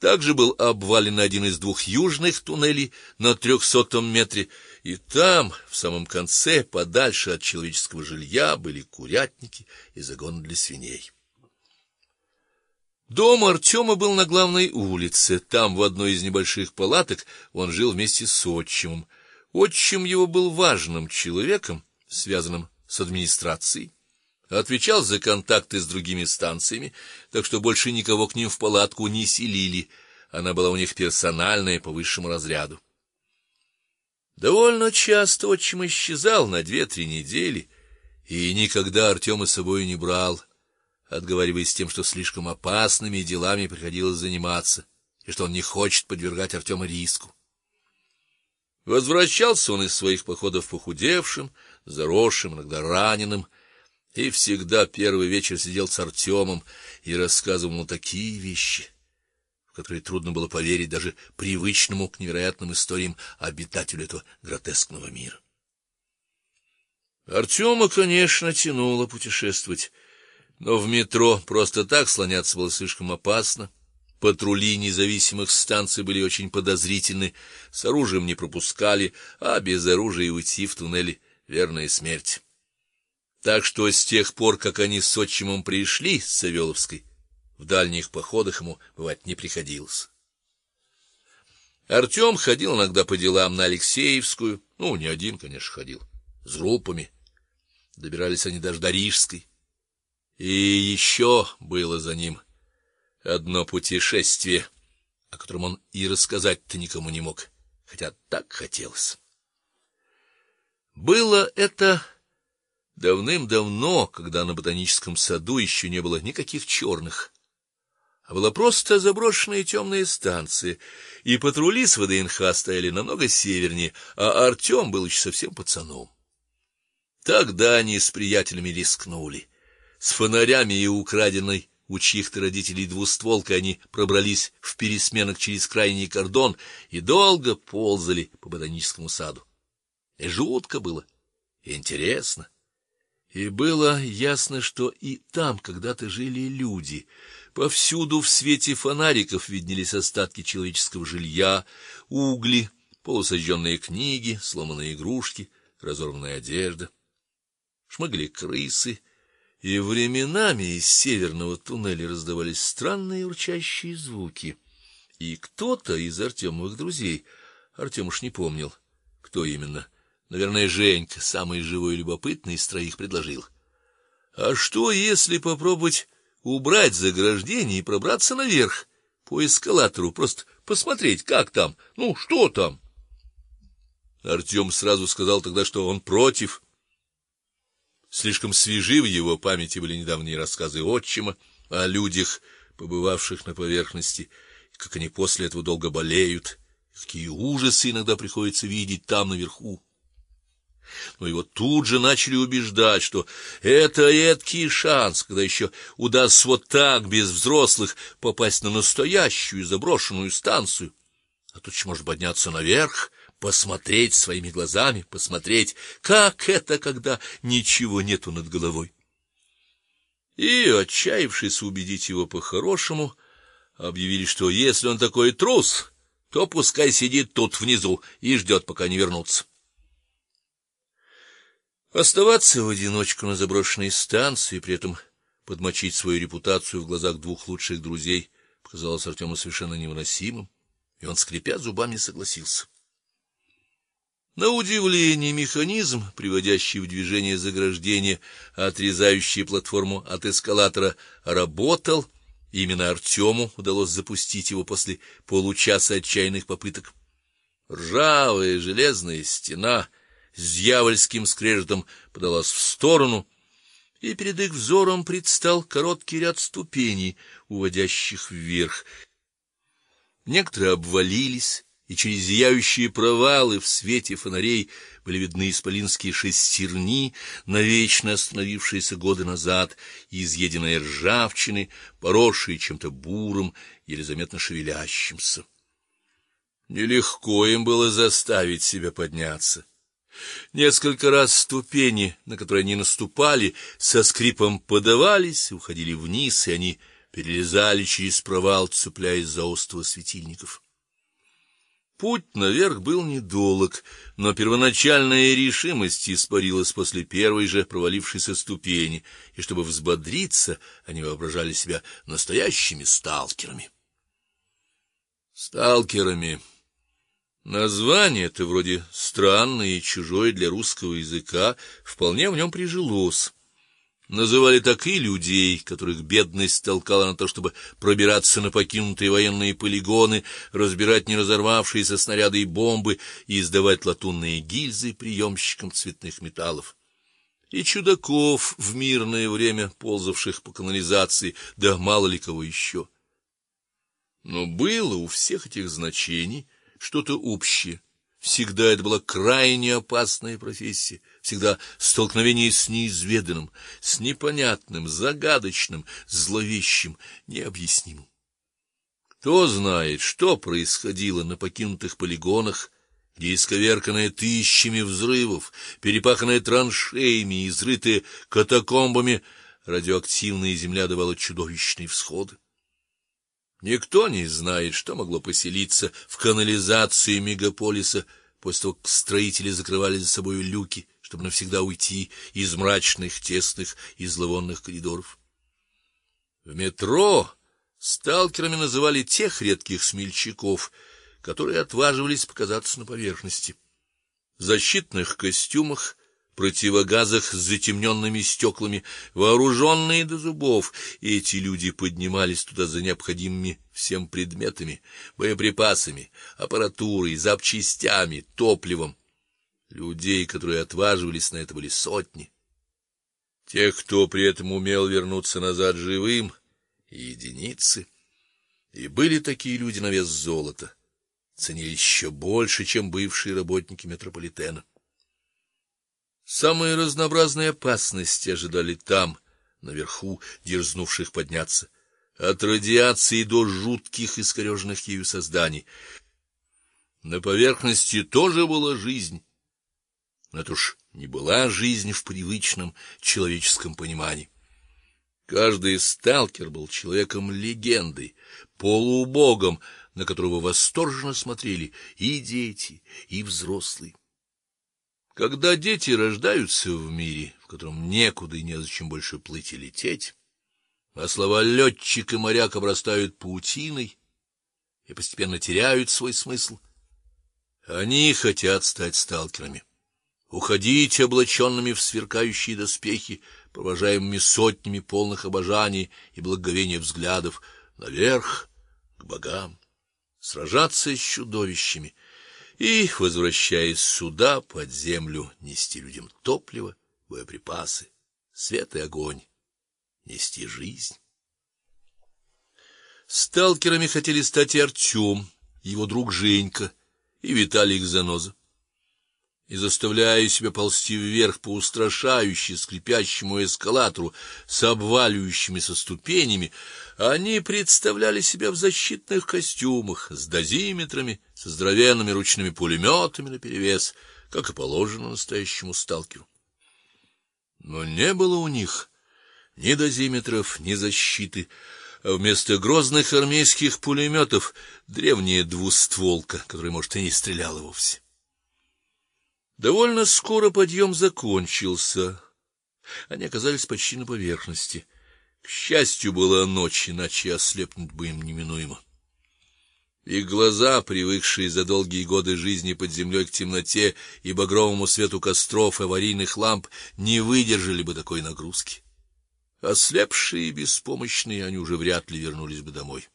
Также был обвален один из двух южных туннелей на трехсотом метре, и там, в самом конце, подальше от человеческого жилья, были курятники и загон для свиней. Дом Артема был на главной улице. Там, в одной из небольших палаток, он жил вместе с отчимом. Отчим его был важным человеком, связанным с администрацией отвечал за контакты с другими станциями, так что больше никого к ним в палатку не селили. Она была у них персональная по высшему разряду. Довольно часто отчим исчезал на две-три недели и никогда Артема с собой не брал, отговариваясь тем, что слишком опасными делами приходилось заниматься и что он не хочет подвергать Артема риску. Возвращался он из своих походов похудевшим, заросшим, иногда раненым, и всегда первый вечер сидел с Артемом и рассказывал ему такие вещи, в которые трудно было поверить даже привычному к невероятным историям обитателю этого гротескного мира. Артема, конечно, тянуло путешествовать, но в метро просто так слоняться было слишком опасно. Патрули независимых станций были очень подозрительны, с оружием не пропускали, а без оружия уйти в туннели верная смерть. Так что с тех пор, как они с отчимом пришли с Савеловской, в дальних походах ему бывать не приходилось. Артем ходил иногда по делам на Алексеевскую, ну, не один, конечно, ходил, с группами. Добирались они даже до Рижской. И еще было за ним одно путешествие, о котором он и рассказать-то никому не мог, хотя так хотелось. Было это Давным-давно, когда на ботаническом саду еще не было никаких черных, а была просто заброшенная темная станция, и патрули с ВДНХ стояли намного севернее, а Артем был еще совсем пацаном. Тогда они с приятелями рискнули. С фонарями и украденной у чьих-то родителей двустволкой они пробрались в пересменок через крайний кордон и долго ползали по ботаническому саду. И жутко было, и интересно. И было ясно, что и там когда-то жили люди. Повсюду в свете фонариков виднелись остатки человеческого жилья, угли, полусожженные книги, сломанные игрушки, разорванная одежда. Шмыгали крысы, и временами из северного туннеля раздавались странные урчащие звуки. И кто-то из Артемовых друзей, Артем уж не помнил, кто именно, Наверное, Женька, самый живой и любопытный из троих, предложил: "А что, если попробовать убрать заграждение и пробраться наверх по эскалатору, просто посмотреть, как там? Ну, что там?" Артем сразу сказал тогда, что он против. Слишком свежи в его памяти были недавние рассказы отчима о людях, побывавших на поверхности, как они после этого долго болеют, какие ужасы иногда приходится видеть там наверху но его тут же начали убеждать, что это эткий шанс, когда еще удастся вот так без взрослых попасть на настоящую заброшенную станцию. А тут еще может подняться наверх, посмотреть своими глазами, посмотреть, как это, когда ничего нету над головой. И отчаявшись убедить его по-хорошему, объявили, что если он такой трус, то пускай сидит тут внизу и ждет, пока не вернутся. Оставаться в одиночку на заброшенной станции и при этом подмочить свою репутацию в глазах двух лучших друзей показалось Артему совершенно невыносимым, и он скрипя зубами согласился. На удивление механизм, приводящий в движение заграждение, отрезающий платформу от эскалатора, работал. Именно Артему удалось запустить его после получаса отчаянных попыток. Ржавая железная стена с дьявольским скрежетом подалась в сторону, и перед их взором предстал короткий ряд ступеней, уводящих вверх. Некоторые обвалились, и через зияющие провалы в свете фонарей были видны исполинские шестерни, навечно остановившиеся годы назад, и изъеденные ржавчины, поросшие чем-то бурым, еле заметно шевелящимся. Нелегко им было заставить себя подняться. Несколько раз ступени, на которые они наступали, со скрипом подавались, уходили вниз, и они перелезали через провал, цепляясь за остовы светильников. Путь наверх был недолг, но первоначальная решимость испарилась после первой же провалившейся ступени, и чтобы взбодриться, они воображали себя настоящими сталкерами. Сталкерами. Название-то вроде странное и чужое для русского языка, вполне в нем прижилось. Называли так и людей, которых бедность толкала на то, чтобы пробираться на покинутые военные полигоны, разбирать не разорвавшиеся снаряды и бомбы и издавать латунные гильзы приемщикам цветных металлов. И чудаков в мирное время ползавших по канализации, да мало ли кого еще. Но было у всех этих значений что-то общее. Всегда это была крайне опасная профессия, всегда столкновение с неизведанным, с непонятным, загадочным, зловещим, необъяснимым. Кто знает, что происходило на покинутых полигонах, где исковерканная тысячами взрывов, перепаханная траншеями, изрытая катакомбами, радиоактивная земля давала чудовищные всходы. Никто не знает, что могло поселиться в канализации мегаполиса после того, как строители закрывали за собой люки, чтобы навсегда уйти из мрачных, тесных и зловонных коридоров. В метро сталкерами называли тех редких смельчаков, которые отваживались показаться на поверхности. В защитных костюмах противогазах с затемненными стеклами, вооруженные до зубов, эти люди поднимались туда за необходимыми всем предметами, боеприпасами, аппаратурой, запчастями, топливом. Людей, которые отваживались на это, были сотни. Тех, кто при этом умел вернуться назад живым, единицы. И были такие люди на вес золота, ценили еще больше, чем бывшие работники метрополитена. Самые разнообразные опасности ожидали там, наверху, дерзнувших подняться, от радиации до жутких искореженных ею созданий. На поверхности тоже была жизнь. Но это уж не была жизнь в привычном человеческом понимании. Каждый сталкер был человеком легендой, полубогом, на которого восторженно смотрели и дети, и взрослые. Когда дети рождаются в мире, в котором некуда и незачем больше плыть и лететь, а слова летчик и моряк обрастают паутиной и постепенно теряют свой смысл, они хотят стать сталкерами, уходить облаченными в сверкающие доспехи, провожаемыми сотнями полных обожаний и благоговения взглядов наверх к богам, сражаться с чудовищами и, возвращаясь сюда под землю, нести людям топливо, боеприпасы, свет и огонь, нести жизнь. Сталкерами хотели стать и Артем, его друг Женька, и Виталий Заноза и заставляя себя ползти вверх по устрашающе скрипящему эскалатору с обваливающимися ступенями, они представляли себя в защитных костюмах с дозиметрами, со здоровенными ручными пулеметами наперевес, как и положено настоящему сталкеру. Но не было у них ни дозиметров, ни защиты, а вместо грозных армейских пулеметов древняя двустволка, которая, может, и не стреляла вовсе. Довольно скоро подъем закончился. Они оказались почти на поверхности. К счастью, была ночь, иначе ослепнуть бы им неминуемо. Их глаза, привыкшие за долгие годы жизни под землей к темноте и багровому свету костров и аварийных ламп, не выдержали бы такой нагрузки. Ослепшие и беспомощные, они уже вряд ли вернулись бы домой.